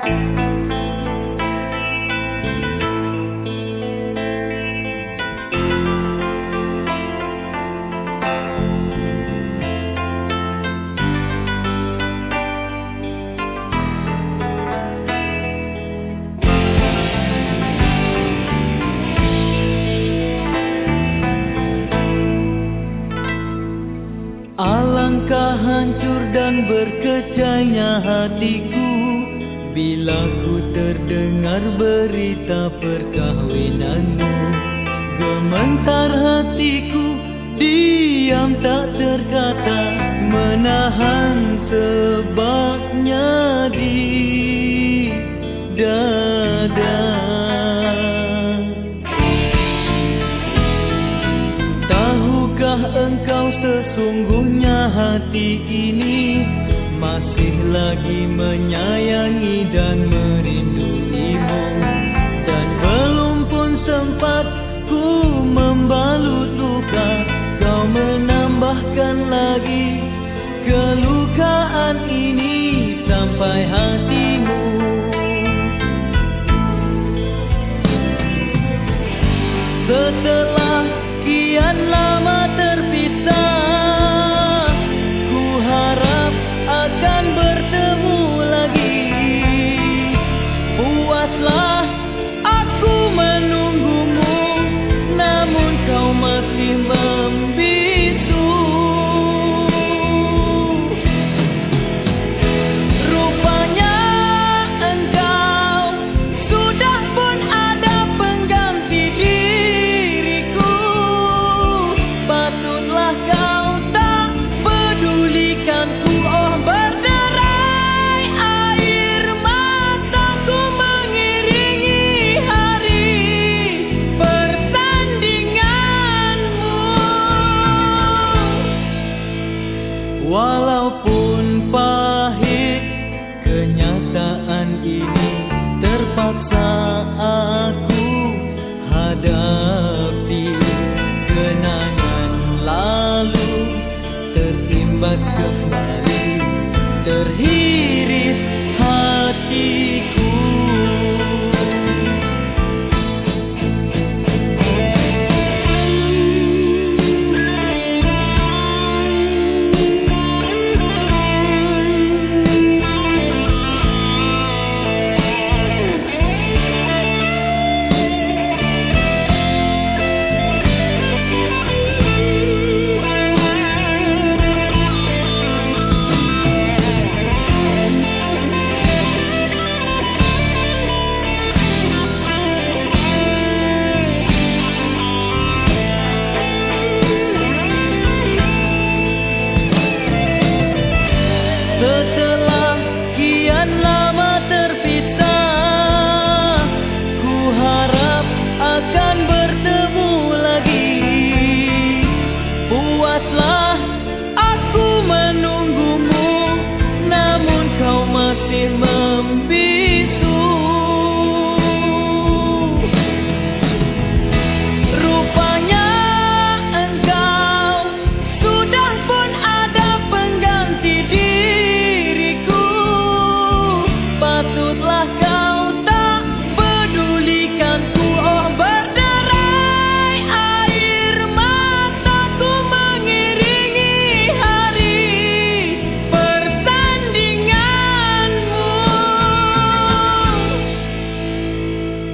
Alangkah hancur dan berkecahnya hatiku Bila ku terdengar berita perkahwinanmu Gementar hatiku diam tak terkata Menahan sebabnya di dada. Tahukah engkau sesungguhnya hati ini Masih lagi menyayangi dan merinduimu. Dan belum pun sempat ku membalut luka Kau menambahkan lagi kelukaan ini sampai hatimu. Setelah kian lama terpisah kenyataan ini terpaksa aku hadapi. Kenangan lalu terimbas kembali terhiris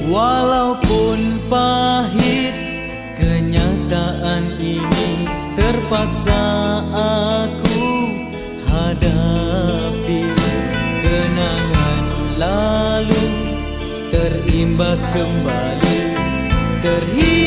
Walaupun pahit kenyataan ini terpaksa aku hadapi. Kenangan lalu terimbas kembali terhias